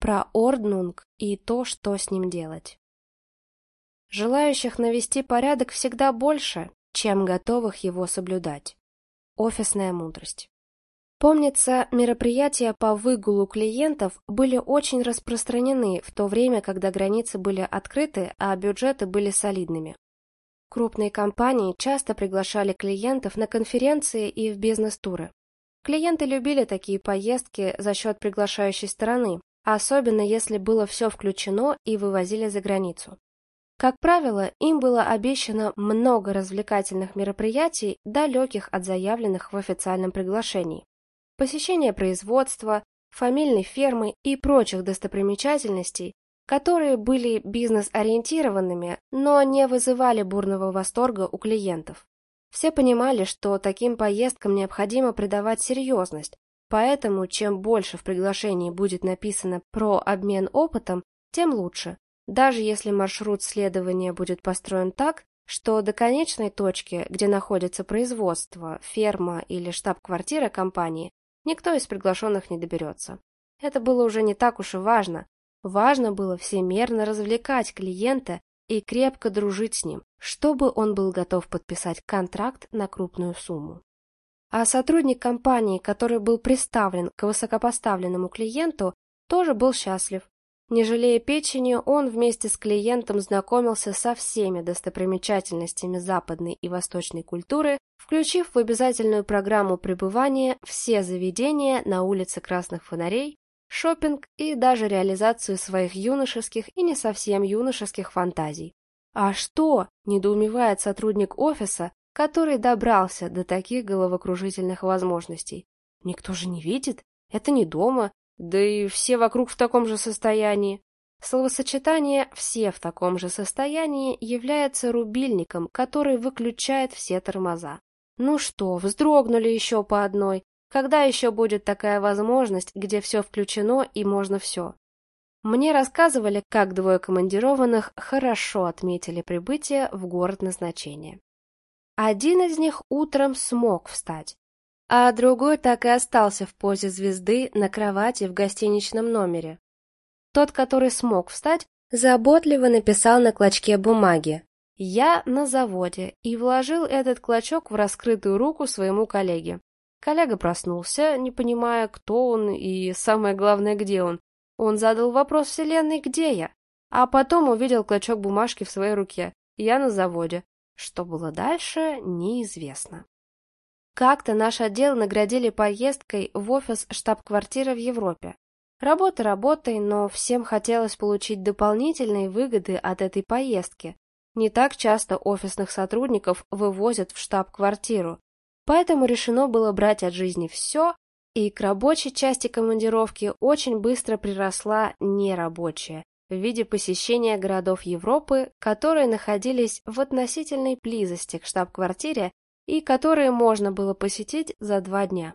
про Орднунг и то, что с ним делать. Желающих навести порядок всегда больше, чем готовых его соблюдать. Офисная мудрость. Помнится, мероприятия по выгулу клиентов были очень распространены в то время, когда границы были открыты, а бюджеты были солидными. Крупные компании часто приглашали клиентов на конференции и в бизнес-туры. Клиенты любили такие поездки за счет приглашающей стороны, особенно если было все включено и вывозили за границу. Как правило, им было обещано много развлекательных мероприятий, далеких от заявленных в официальном приглашении. Посещение производства, фамильной фермы и прочих достопримечательностей, которые были бизнес-ориентированными, но не вызывали бурного восторга у клиентов. Все понимали, что таким поездкам необходимо придавать серьезность, поэтому чем больше в приглашении будет написано про обмен опытом, тем лучше, даже если маршрут следования будет построен так, что до конечной точки, где находится производство, ферма или штаб-квартира компании, никто из приглашенных не доберется. Это было уже не так уж и важно. Важно было всемерно развлекать клиента и крепко дружить с ним, чтобы он был готов подписать контракт на крупную сумму. А сотрудник компании, который был представлен к высокопоставленному клиенту, тоже был счастлив, не жалея печени, он вместе с клиентом знакомился со всеми достопримечательностями западной и восточной культуры, включив в обязательную программу пребывания все заведения на улице Красных Фонарей, шопинг и даже реализацию своих юношеских и не совсем юношеских фантазий. А что, недоумевает сотрудник офиса, который добрался до таких головокружительных возможностей? Никто же не видит, это не дома, да и все вокруг в таком же состоянии. Словосочетание «все в таком же состоянии» является рубильником, который выключает все тормоза. Ну что, вздрогнули еще по одной. Когда еще будет такая возможность, где все включено и можно все? Мне рассказывали, как двое командированных хорошо отметили прибытие в город назначения. Один из них утром смог встать, а другой так и остался в позе звезды на кровати в гостиничном номере. Тот, который смог встать, заботливо написал на клочке бумаги «Я на заводе» и вложил этот клочок в раскрытую руку своему коллеге. Коллега проснулся, не понимая, кто он и, самое главное, где он. Он задал вопрос Вселенной «Где я?», а потом увидел клочок бумажки в своей руке «Я на заводе». Что было дальше, неизвестно. Как-то наш отдел наградили поездкой в офис штаб-квартиры в Европе. Работа работой, но всем хотелось получить дополнительные выгоды от этой поездки. Не так часто офисных сотрудников вывозят в штаб-квартиру. Поэтому решено было брать от жизни все, и к рабочей части командировки очень быстро приросла нерабочая в виде посещения городов Европы, которые находились в относительной близости к штаб-квартире и которые можно было посетить за два дня.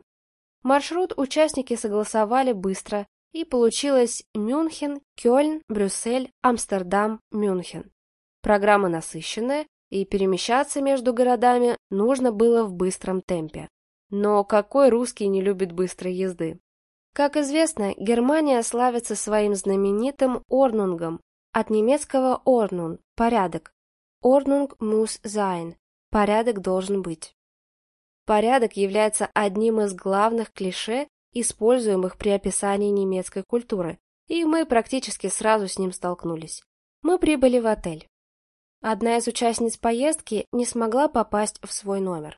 Маршрут участники согласовали быстро, и получилось Мюнхен, Кёльн, Брюссель, Амстердам, Мюнхен. Программа насыщенная, и перемещаться между городами нужно было в быстром темпе. Но какой русский не любит быстрой езды? Как известно, Германия славится своим знаменитым Орнунгом, от немецкого Орнун – порядок. Орнунг muss sein, Порядок должен быть. Порядок является одним из главных клише, используемых при описании немецкой культуры, и мы практически сразу с ним столкнулись. Мы прибыли в отель. Одна из участниц поездки не смогла попасть в свой номер.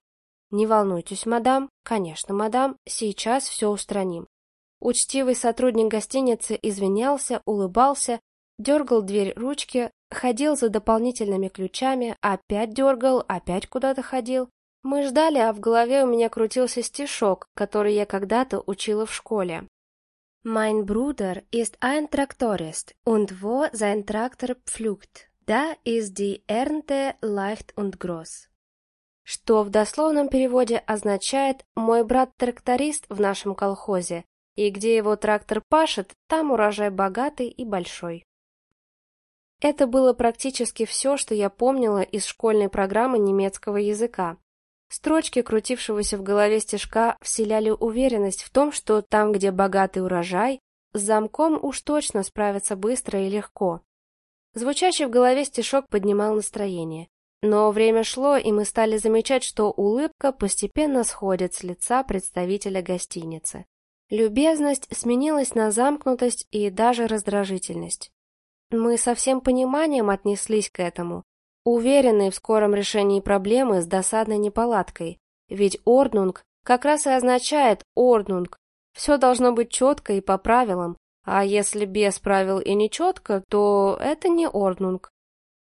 «Не волнуйтесь, мадам. Конечно, мадам. Сейчас все устраним». Учтивый сотрудник гостиницы извинялся, улыбался, дергал дверь ручки, Ходил за дополнительными ключами, опять дергал, опять куда-то ходил. Мы ждали, а в голове у меня крутился стишок, который я когда-то учила в школе. Mein Bruder ist ein Traktorist, und wo sein Traktor pflügt, da ist die Ernte leicht und groß. Что в дословном переводе означает «мой брат тракторист в нашем колхозе», и где его трактор пашет, там урожай богатый и большой. Это было практически все, что я помнила из школьной программы немецкого языка. Строчки крутившегося в голове стежка вселяли уверенность в том, что там, где богатый урожай, с замком уж точно справятся быстро и легко. Звучащий в голове стишок поднимал настроение. Но время шло, и мы стали замечать, что улыбка постепенно сходит с лица представителя гостиницы. Любезность сменилась на замкнутость и даже раздражительность. Мы со всем пониманием отнеслись к этому, уверенные в скором решении проблемы с досадной неполадкой, ведь орднунг как раз и означает орднунг, все должно быть четко и по правилам, а если без правил и нечетко, то это не орднунг.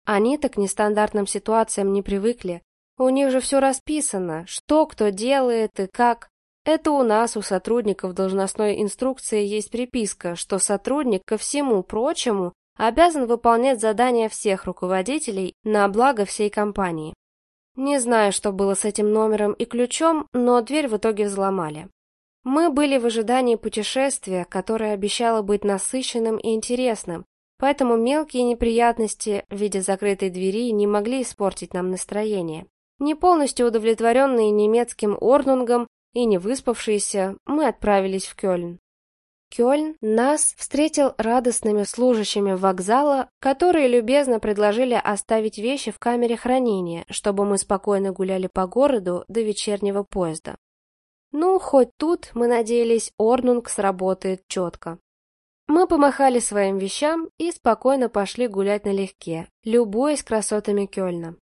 Они-то к нестандартным ситуациям не привыкли. У них же все расписано, что кто делает и как. Это у нас, у сотрудников должностной инструкции есть приписка, что сотрудник ко всему прочему обязан выполнять задания всех руководителей на благо всей компании. Не знаю, что было с этим номером и ключом, но дверь в итоге взломали. Мы были в ожидании путешествия, которое обещало быть насыщенным и интересным, Поэтому мелкие неприятности в виде закрытой двери не могли испортить нам настроение. Не полностью удовлетворенные немецким ордунгом и не выспавшиеся, мы отправились в Кёльн. Кёльн нас встретил радостными служащими вокзала, которые любезно предложили оставить вещи в камере хранения, чтобы мы спокойно гуляли по городу до вечернего поезда. Ну, хоть тут, мы надеялись, Орнунг сработает четко. Мы помахали своим вещам и спокойно пошли гулять налегке, любуясь красотами Кёльна.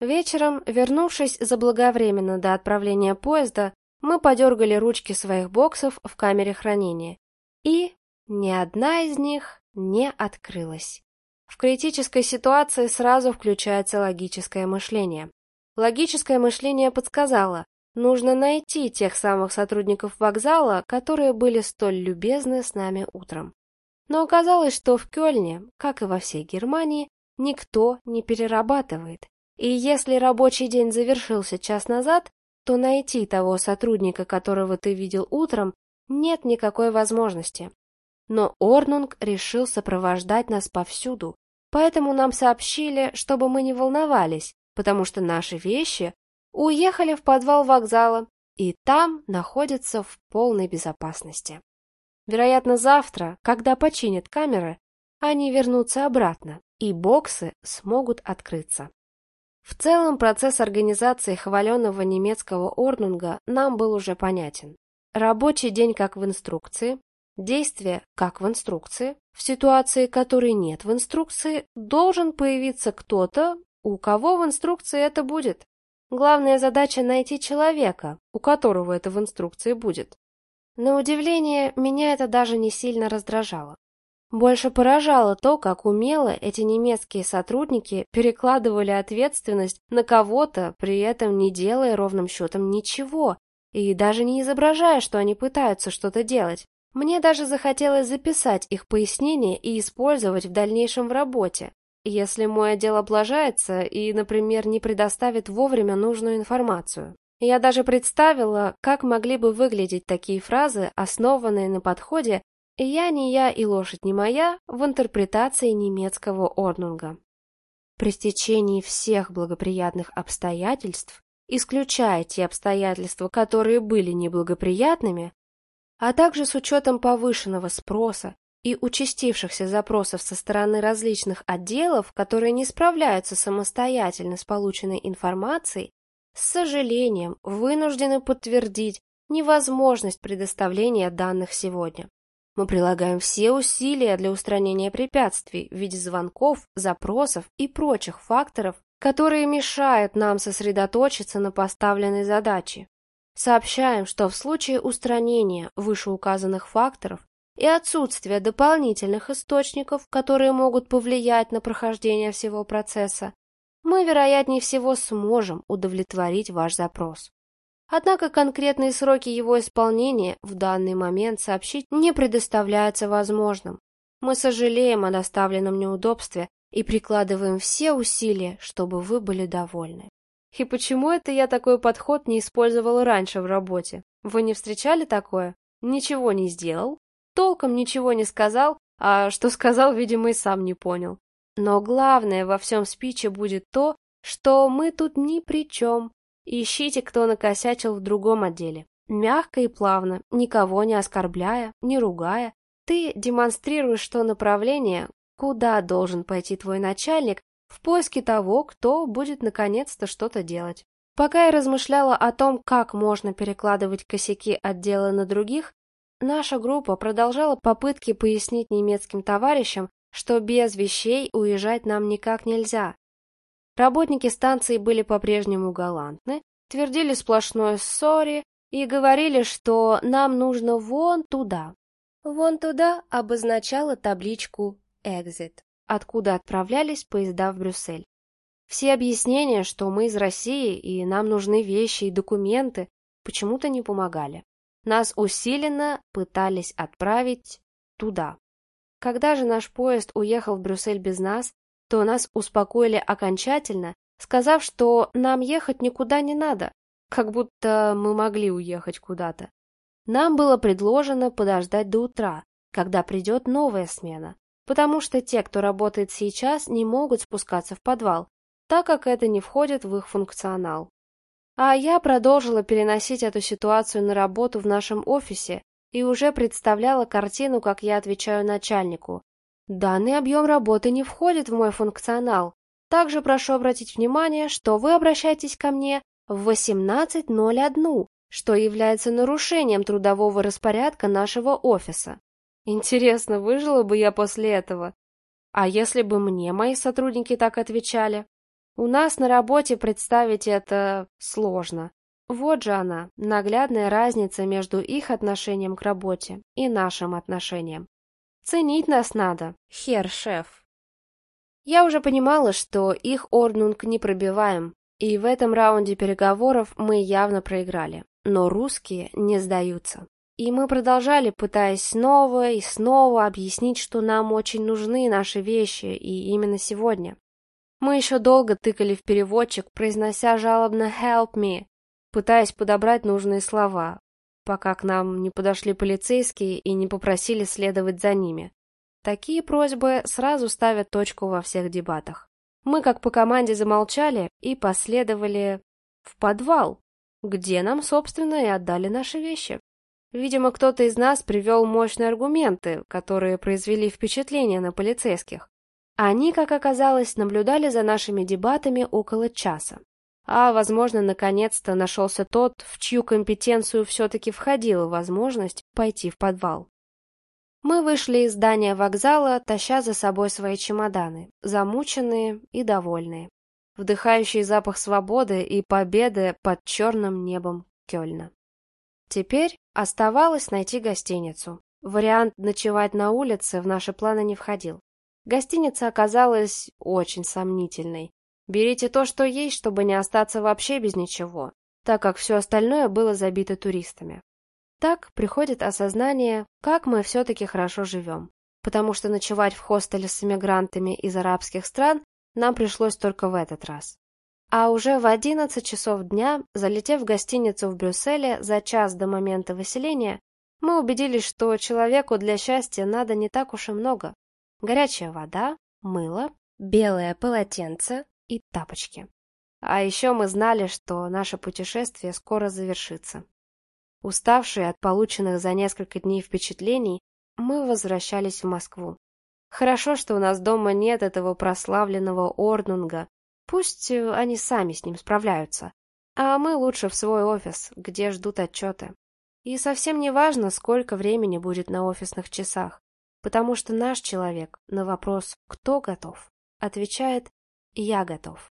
Вечером, вернувшись заблаговременно до отправления поезда, мы подергали ручки своих боксов в камере хранения. И ни одна из них не открылась. В критической ситуации сразу включается логическое мышление. Логическое мышление подсказало, Нужно найти тех самых сотрудников вокзала, которые были столь любезны с нами утром. Но оказалось, что в Кёльне, как и во всей Германии, никто не перерабатывает. И если рабочий день завершился час назад, то найти того сотрудника, которого ты видел утром, нет никакой возможности. Но Орнунг решил сопровождать нас повсюду, поэтому нам сообщили, чтобы мы не волновались, потому что наши вещи уехали в подвал вокзала и там находятся в полной безопасности. Вероятно, завтра, когда починят камеры, они вернутся обратно, и боксы смогут открыться. В целом процесс организации хваленного немецкого орнунга нам был уже понятен. Рабочий день как в инструкции, действие как в инструкции, в ситуации, которой нет в инструкции, должен появиться кто-то, у кого в инструкции это будет. Главная задача найти человека, у которого это в инструкции будет. На удивление, меня это даже не сильно раздражало. Больше поражало то, как умело эти немецкие сотрудники перекладывали ответственность на кого-то, при этом не делая ровным счетом ничего, и даже не изображая, что они пытаются что-то делать. Мне даже захотелось записать их пояснения и использовать в дальнейшем в работе. Если мой отдел облажается и, например, не предоставит вовремя нужную информацию. Я даже представила, как могли бы выглядеть такие фразы, основанные на подходе «я не я и лошадь не моя» в интерпретации немецкого орнунга. При стечении всех благоприятных обстоятельств, исключая те обстоятельства, которые были неблагоприятными, а также с учетом повышенного спроса и участившихся запросов со стороны различных отделов, которые не справляются самостоятельно с полученной информацией, с сожалением вынуждены подтвердить невозможность предоставления данных сегодня. Мы прилагаем все усилия для устранения препятствий в виде звонков, запросов и прочих факторов, которые мешают нам сосредоточиться на поставленной задаче. Сообщаем, что в случае устранения вышеуказанных факторов и отсутствие дополнительных источников, которые могут повлиять на прохождение всего процесса, мы, вероятнее всего, сможем удовлетворить ваш запрос. Однако конкретные сроки его исполнения в данный момент сообщить не предоставляется возможным. Мы сожалеем о доставленном неудобстве и прикладываем все усилия, чтобы вы были довольны. И почему это я такой подход не использовал раньше в работе? Вы не встречали такое? Ничего не сделал, толком ничего не сказал, а что сказал, видимо, и сам не понял. Но главное во всем спиче будет то, что мы тут ни при чем. Ищите, кто накосячил в другом отделе. Мягко и плавно, никого не оскорбляя, не ругая, Ты демонстрируешь то направление, куда должен пойти твой начальник в поиске того, кто будет наконец-то что-то делать. Пока я размышляла о том, как можно перекладывать косяки отдела на других, наша группа продолжала попытки пояснить немецким товарищам, что без вещей уезжать нам никак нельзя. Работники станции были по-прежнему галантны, твердили сплошное «сори» и говорили, что нам нужно вон туда. Вон туда обозначала табличку «Exit», откуда отправлялись поезда в Брюссель. Все объяснения, что мы из России и нам нужны вещи и документы, почему-то не помогали. Нас усиленно пытались отправить туда. Когда же наш поезд уехал в Брюссель без нас, то нас успокоили окончательно, сказав, что нам ехать никуда не надо, как будто мы могли уехать куда-то. Нам было предложено подождать до утра, когда придет новая смена, потому что те, кто работает сейчас, не могут спускаться в подвал, так как это не входит в их функционал. А я продолжила переносить эту ситуацию на работу в нашем офисе и уже представляла картину, как я отвечаю начальнику. Данный объем работы не входит в мой функционал. Также прошу обратить внимание, что вы обращаетесь ко мне в 18.01, что является нарушением трудового распорядка нашего офиса. Интересно, выжила бы я после этого? А если бы мне мои сотрудники так отвечали? У нас на работе представить это сложно. Вот же она, наглядная разница между их отношением к работе и нашим отношением. Ценить нас надо, хер-шеф. Я уже понимала, что их орднунг не пробиваем, и в этом раунде переговоров мы явно проиграли. Но русские не сдаются. И мы продолжали, пытаясь снова и снова объяснить, что нам очень нужны наши вещи, и именно сегодня. Мы еще долго тыкали в переводчик, произнося жалобно «help me», пытаясь подобрать нужные слова, пока к нам не подошли полицейские и не попросили следовать за ними. Такие просьбы сразу ставят точку во всех дебатах. Мы как по команде замолчали и последовали в подвал, где нам, собственно, и отдали наши вещи. Видимо, кто-то из нас привел мощные аргументы, которые произвели впечатление на полицейских. Они, как оказалось, наблюдали за нашими дебатами около часа. А, возможно, наконец-то нашелся тот, в чью компетенцию все-таки входила возможность пойти в подвал. Мы вышли из здания вокзала, таща за собой свои чемоданы, замученные и довольные, вдыхающие запах свободы и победы под черным небом Кёльна. Теперь оставалось найти гостиницу. Вариант ночевать на улице в наши планы не входил. Гостиница оказалась очень сомнительной. Берите то, что есть, чтобы не остаться вообще без ничего, так как все остальное было забито туристами. Так приходит осознание, как мы все-таки хорошо живем. Потому что ночевать в хостеле с иммигрантами из арабских стран нам пришлось только в этот раз. А уже в 11 часов дня, залетев в гостиницу в Брюсселе за час до момента выселения, мы убедились, что человеку для счастья надо не так уж и много. Горячая вода, мыло, белое полотенце и тапочки. А еще мы знали, что наше путешествие скоро завершится. Уставшие от полученных за несколько дней впечатлений, мы возвращались в Москву. Хорошо, что у нас дома нет этого прославленного Орнунга. Пусть э, они сами с ним справляются. А мы лучше в свой офис, где ждут отчеты. И совсем не важно, сколько времени будет на офисных часах, потому что наш человек на вопрос «Кто готов?» отвечает «Я готов».